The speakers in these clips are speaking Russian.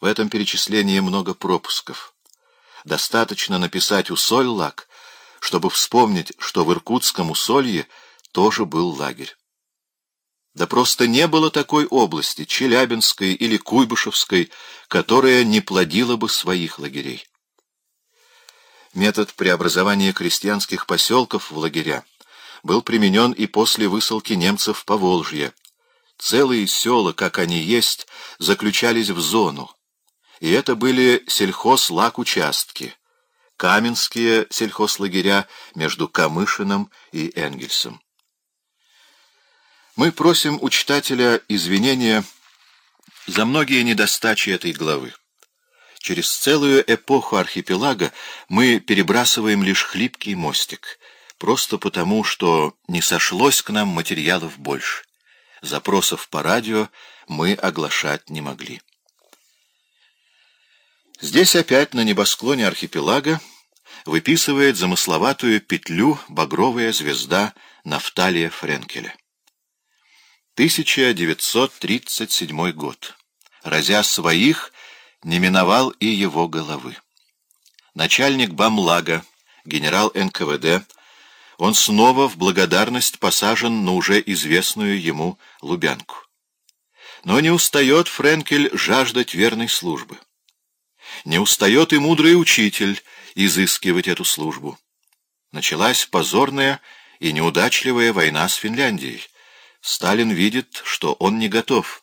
В этом перечислении много пропусков. Достаточно написать «Усоль-Лак», чтобы вспомнить, что в Иркутском Усолье тоже был лагерь. Да просто не было такой области, Челябинской или Куйбышевской, которая не плодила бы своих лагерей. Метод преобразования крестьянских поселков в лагеря был применен и после высылки немцев по Волжье. Целые села, как они есть, заключались в зону. И это были сельхоз-лак-участки, каменские сельхозлагеря между Камышином и Энгельсом. Мы просим у читателя извинения за многие недостачи этой главы. Через целую эпоху архипелага мы перебрасываем лишь хлипкий мостик, просто потому, что не сошлось к нам материалов больше. Запросов по радио мы оглашать не могли. Здесь опять на небосклоне архипелага выписывает замысловатую петлю багровая звезда Нафталия Френкеля. 1937 год. Разя своих, не миновал и его головы. Начальник Бамлага, генерал НКВД, он снова в благодарность посажен на уже известную ему Лубянку. Но не устает Френкель жаждать верной службы. Не устает и мудрый учитель изыскивать эту службу. Началась позорная и неудачливая война с Финляндией. Сталин видит, что он не готов,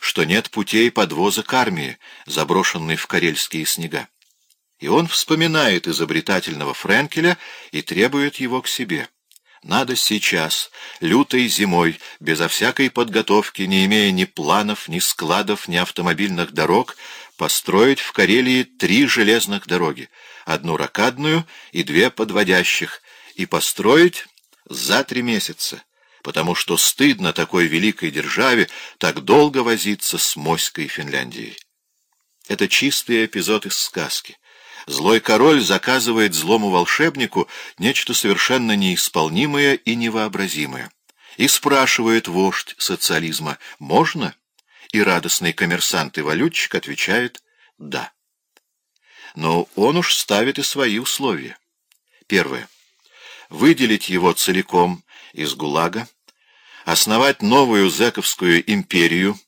что нет путей подвоза к армии, заброшенной в карельские снега. И он вспоминает изобретательного Френкеля и требует его к себе. Надо сейчас, лютой зимой, безо всякой подготовки, не имея ни планов, ни складов, ни автомобильных дорог, построить в Карелии три железных дороги, одну ракадную и две подводящих, и построить за три месяца потому что стыдно такой великой державе так долго возиться с моськой Финляндией. Это чистый эпизод из сказки. Злой король заказывает злому волшебнику нечто совершенно неисполнимое и невообразимое. И спрашивает вождь социализма «Можно?» И радостный коммерсант и валютчик отвечает «Да». Но он уж ставит и свои условия. Первое. Выделить его целиком из ГУЛАГа, основать новую зэковскую империю,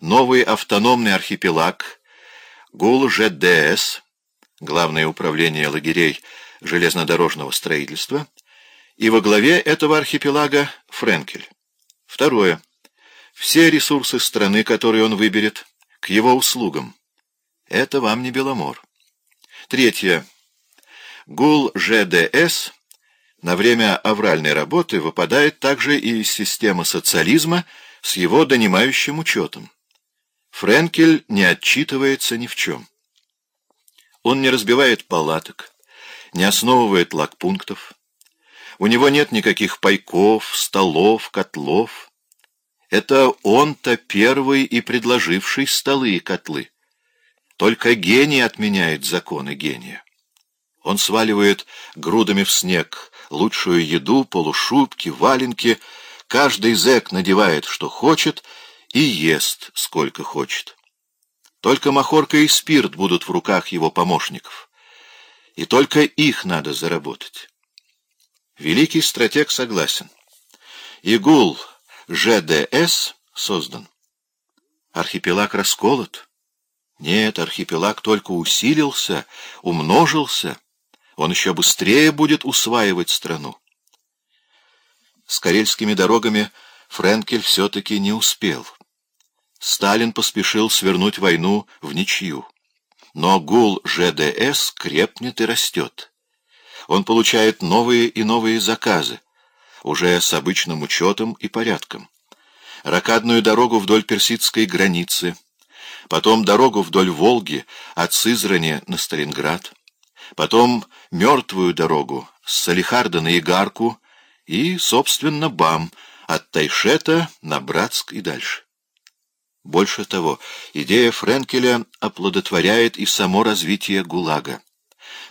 новый автономный архипелаг, ГУЛ-ЖДС, Главное управление лагерей железнодорожного строительства, и во главе этого архипелага Френкель. Второе. Все ресурсы страны, которые он выберет, к его услугам. Это вам не Беломор. Третье. ГУЛ-ЖДС на время авральной работы выпадает также и из системы социализма с его донимающим учетом. Френкель не отчитывается ни в чем. Он не разбивает палаток, не основывает лагпунктов. У него нет никаких пайков, столов, котлов. Это он-то первый и предложивший столы и котлы. Только гений отменяет законы гения. Он сваливает грудами в снег лучшую еду, полушубки, валенки. Каждый зэк надевает, что хочет, и ест, сколько хочет. Только махорка и спирт будут в руках его помощников. И только их надо заработать. Великий стратег согласен. Игул ЖДС создан. Архипелаг расколот. Нет, архипелаг только усилился, умножился он еще быстрее будет усваивать страну. С карельскими дорогами Френкель все-таки не успел. Сталин поспешил свернуть войну в ничью. Но гул ЖДС крепнет и растет. Он получает новые и новые заказы, уже с обычным учетом и порядком. Ракадную дорогу вдоль персидской границы, потом дорогу вдоль Волги от Сызрани на Сталинград, потом мертвую дорогу с Салихарда на Игарку и, собственно, БАМ от Тайшета на Братск и дальше. Больше того, идея Френкеля оплодотворяет и само развитие ГУЛАГа.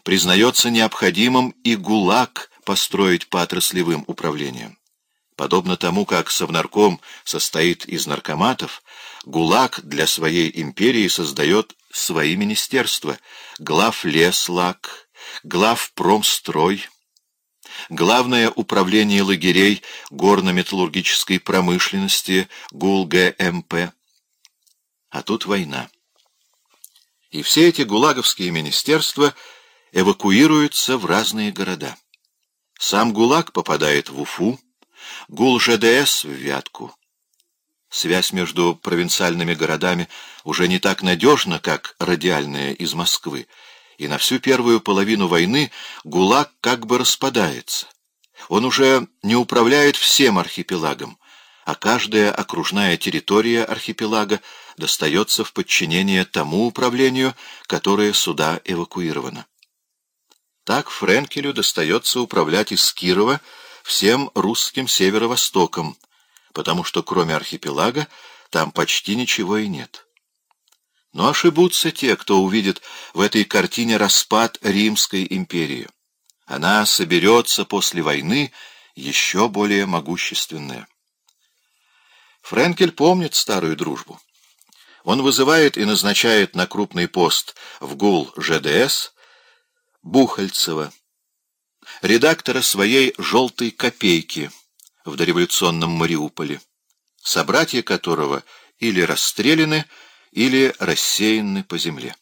Признается необходимым и ГУЛАГ построить по отраслевым управлениям. Подобно тому, как Совнарком состоит из наркоматов, ГУЛАГ для своей империи создает свои министерства, глав леслак, глав промстрой, Главное управление лагерей горно-металлургической промышленности ГУЛ-ГМП. А тут война. И все эти гулаговские министерства эвакуируются в разные города. Сам ГУЛАГ попадает в Уфу, ГУЛ-ЖДС в Вятку. Связь между провинциальными городами уже не так надежна, как радиальная из Москвы, и на всю первую половину войны ГУЛАГ как бы распадается. Он уже не управляет всем архипелагом, а каждая окружная территория архипелага достается в подчинение тому управлению, которое сюда эвакуировано. Так Френкелю достается управлять из Кирова всем русским северо-востоком, потому что кроме архипелага там почти ничего и нет. Но ошибутся те, кто увидит в этой картине распад Римской империи. Она соберется после войны еще более могущественная. Френкель помнит старую дружбу. Он вызывает и назначает на крупный пост в ГУЛ ЖДС Бухальцева, редактора своей «желтой копейки» в дореволюционном Мариуполе, собратья которого или расстреляны, или рассеяны по земле.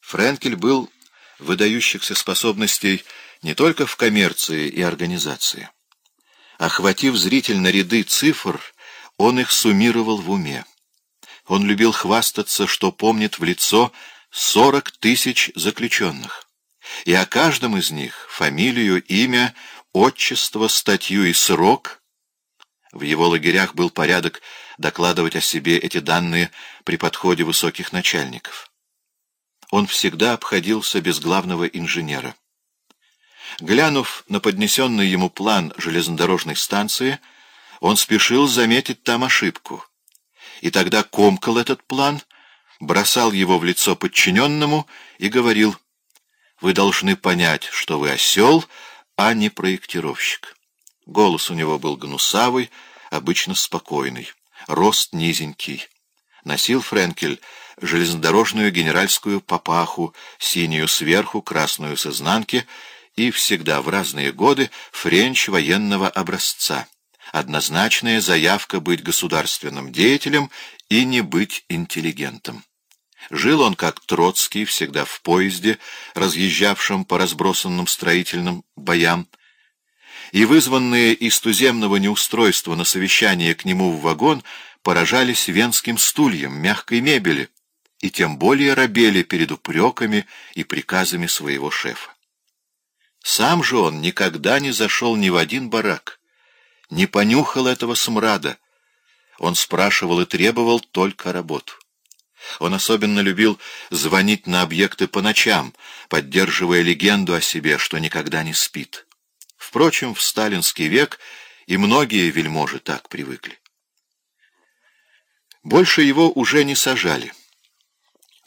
Френкель был выдающихся способностей не только в коммерции и организации. Охватив зрительно ряды цифр, он их суммировал в уме. Он любил хвастаться, что помнит в лицо сорок тысяч заключенных. И о каждом из них фамилию, имя, отчество, статью и срок. В его лагерях был порядок докладывать о себе эти данные при подходе высоких начальников. Он всегда обходился без главного инженера. Глянув на поднесенный ему план железнодорожной станции, он спешил заметить там ошибку. И тогда комкал этот план, бросал его в лицо подчиненному и говорил, «Вы должны понять, что вы осел, а не проектировщик». Голос у него был гнусавый, обычно спокойный рост низенький. Носил Френкель железнодорожную генеральскую папаху, синюю сверху, красную с изнанки, и всегда в разные годы френч военного образца. Однозначная заявка быть государственным деятелем и не быть интеллигентом. Жил он, как Троцкий, всегда в поезде, разъезжавшем по разбросанным строительным боям, и вызванные из туземного неустройства на совещание к нему в вагон поражались венским стульям, мягкой мебели, и тем более робели перед упреками и приказами своего шефа. Сам же он никогда не зашел ни в один барак, не понюхал этого смрада. Он спрашивал и требовал только работу. Он особенно любил звонить на объекты по ночам, поддерживая легенду о себе, что никогда не спит. Впрочем, в сталинский век и многие вельможи так привыкли. Больше его уже не сажали.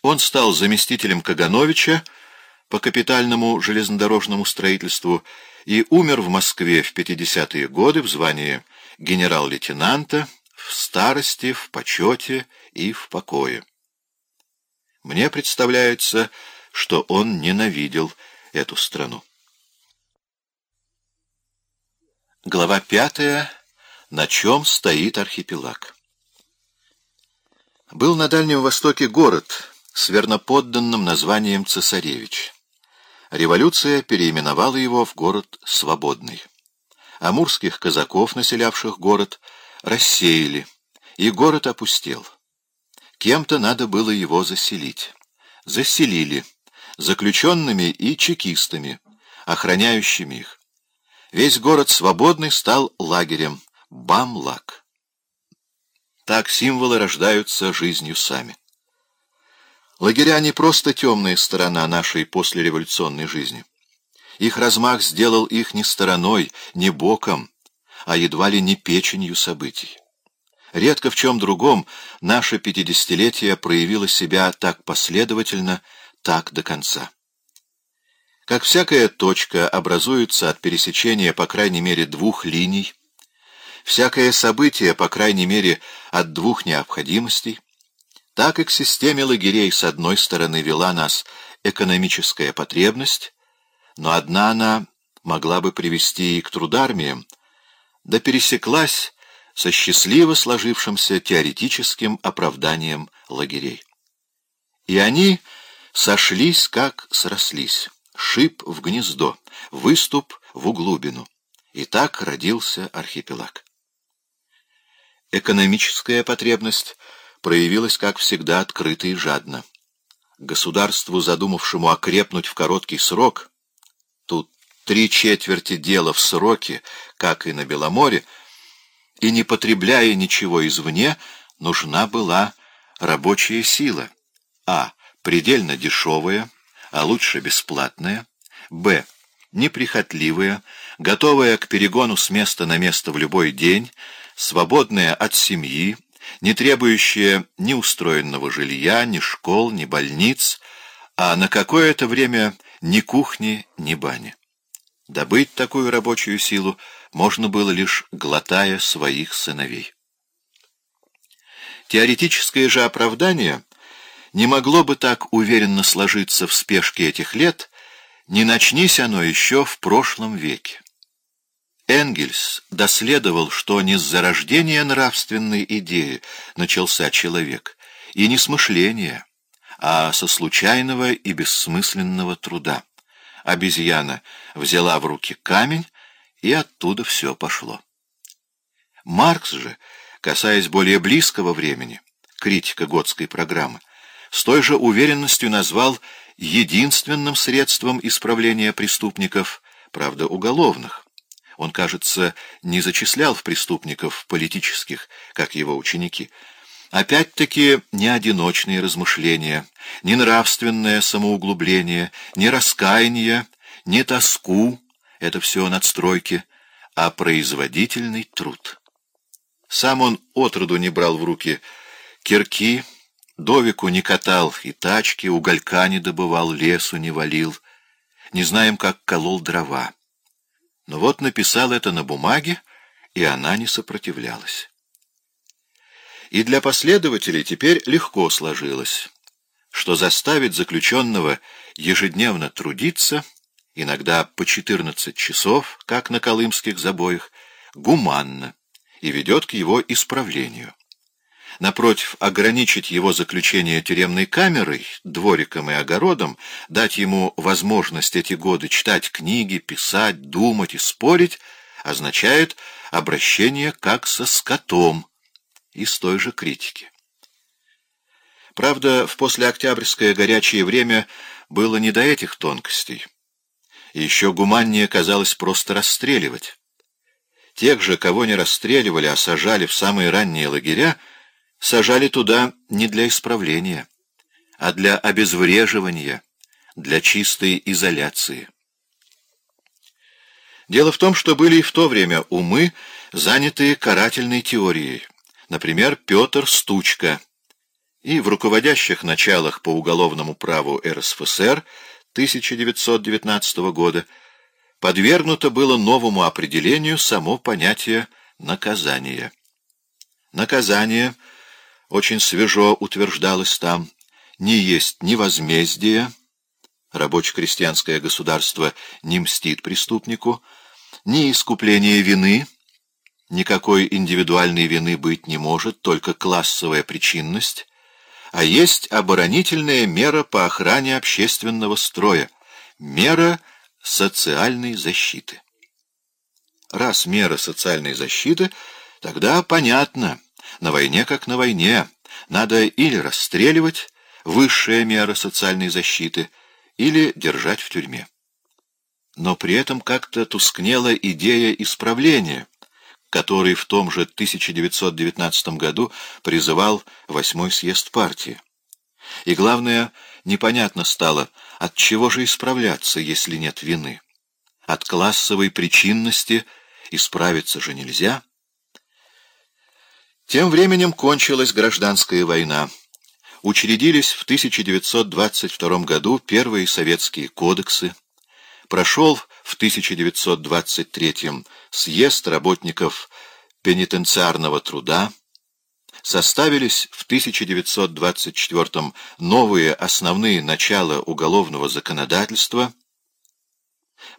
Он стал заместителем Кагановича по капитальному железнодорожному строительству и умер в Москве в 50-е годы в звании генерал-лейтенанта, в старости, в почете и в покое. Мне представляется, что он ненавидел эту страну. Глава пятая. На чем стоит архипелаг? Был на Дальнем Востоке город с верноподданным названием Цесаревич. Революция переименовала его в город Свободный. Амурских казаков, населявших город, рассеяли, и город опустел. Кем-то надо было его заселить. Заселили, заключенными и чекистами, охраняющими их. Весь город свободный стал лагерем. Бамлак. Так символы рождаются жизнью сами. Лагеря не просто темная сторона нашей послереволюционной жизни. Их размах сделал их не стороной, не боком, а едва ли не печенью событий. Редко в чем другом наше пятидесятилетие проявило себя так последовательно, так до конца. Как всякая точка образуется от пересечения по крайней мере двух линий, всякое событие по крайней мере от двух необходимостей, Так и к системе лагерей с одной стороны вела нас экономическая потребность, но одна она могла бы привести и к трудармиям, да пересеклась со счастливо сложившимся теоретическим оправданием лагерей. И они сошлись, как срослись, шип в гнездо, выступ в углубину. И так родился архипелаг. Экономическая потребность проявилась, как всегда, открыто и жадно. Государству, задумавшему окрепнуть в короткий срок, тут три четверти дела в сроке, как и на Беломоре, и не потребляя ничего извне, нужна была рабочая сила. А. Предельно дешевая, а лучше бесплатная. Б. Неприхотливая, готовая к перегону с места на место в любой день, свободная от семьи, не требующая ни устроенного жилья, ни школ, ни больниц, а на какое-то время ни кухни, ни бани. Добыть такую рабочую силу можно было лишь глотая своих сыновей. Теоретическое же оправдание не могло бы так уверенно сложиться в спешке этих лет, не начнись оно еще в прошлом веке. Энгельс доследовал, что не с зарождения нравственной идеи начался человек, и не с мышления, а со случайного и бессмысленного труда. Обезьяна взяла в руки камень, и оттуда все пошло. Маркс же, касаясь более близкого времени, критика готской программы, с той же уверенностью назвал единственным средством исправления преступников, правда, уголовных, он, кажется, не зачислял в преступников политических, как его ученики. Опять-таки не одиночные размышления, не нравственное самоуглубление, не раскаяние, не тоску — это все надстройки, а производительный труд. Сам он отроду не брал в руки кирки, довику не катал и тачки, уголька не добывал, лесу не валил. Не знаем, как колол дрова. Но вот написал это на бумаге, и она не сопротивлялась. И для последователей теперь легко сложилось, что заставить заключенного ежедневно трудиться, иногда по 14 часов, как на колымских забоях, гуманно и ведет к его исправлению. Напротив, ограничить его заключение тюремной камерой, двориком и огородом, дать ему возможность эти годы читать книги, писать, думать и спорить, означает обращение как со скотом из той же критики. Правда, в послеоктябрьское горячее время было не до этих тонкостей. еще гуманнее казалось просто расстреливать. Тех же, кого не расстреливали, а сажали в самые ранние лагеря, сажали туда не для исправления, а для обезвреживания, для чистой изоляции. Дело в том, что были и в то время умы, занятые карательной теорией, например, Петр Стучка, и в руководящих началах по уголовному праву РСФСР 1919 года подвергнуто было новому определению само понятие наказания. Наказание — очень свежо утверждалось там, не есть ни возмездие, рабоче-крестьянское государство не мстит преступнику, ни искупление вины, никакой индивидуальной вины быть не может, только классовая причинность, а есть оборонительная мера по охране общественного строя, мера социальной защиты. Раз мера социальной защиты, тогда понятно — на войне как на войне. Надо или расстреливать, высшая мера социальной защиты, или держать в тюрьме. Но при этом как-то тускнела идея исправления, который в том же 1919 году призывал Восьмой съезд партии. И главное, непонятно стало, от чего же исправляться, если нет вины. От классовой причинности исправиться же нельзя. Тем временем кончилась гражданская война. Учредились в 1922 году первые советские кодексы. Прошел в 1923 съезд работников пенитенциарного труда. составились в 1924 новые основные начала уголовного законодательства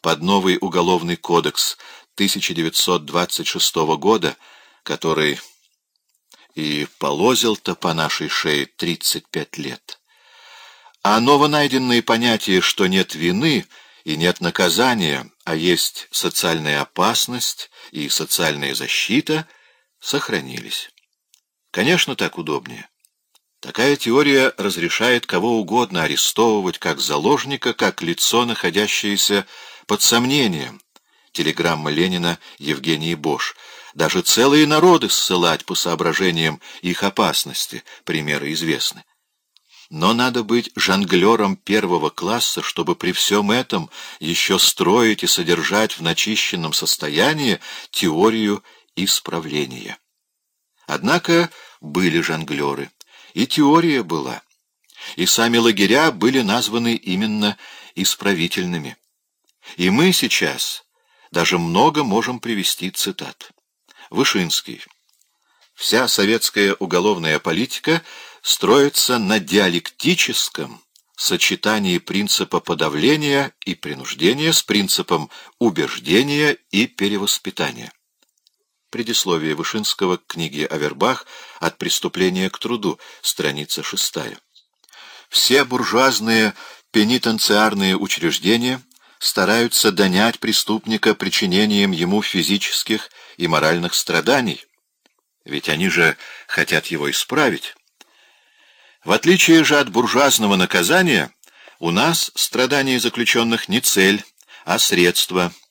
под новый уголовный кодекс 1926 года, который и полозил-то по нашей шее 35 лет. А новонайденные понятия, что нет вины и нет наказания, а есть социальная опасность и социальная защита, сохранились. Конечно, так удобнее. Такая теория разрешает кого угодно арестовывать как заложника, как лицо, находящееся под сомнением. Телеграмма Ленина Евгении Бош. Даже целые народы ссылать по соображениям их опасности, примеры известны. Но надо быть жонглером первого класса, чтобы при всем этом еще строить и содержать в начищенном состоянии теорию исправления. Однако были жонглеры, и теория была, и сами лагеря были названы именно исправительными. И мы сейчас даже много можем привести цитат. Вышинский. Вся советская уголовная политика строится на диалектическом сочетании принципа подавления и принуждения с принципом убеждения и перевоспитания. Предисловие Вышинского к книге Авербах «От преступления к труду», страница 6. Все буржуазные пенитенциарные учреждения стараются донять преступника причинением ему физических и моральных страданий, ведь они же хотят его исправить. В отличие же от буржуазного наказания, у нас страдания заключенных не цель, а средство –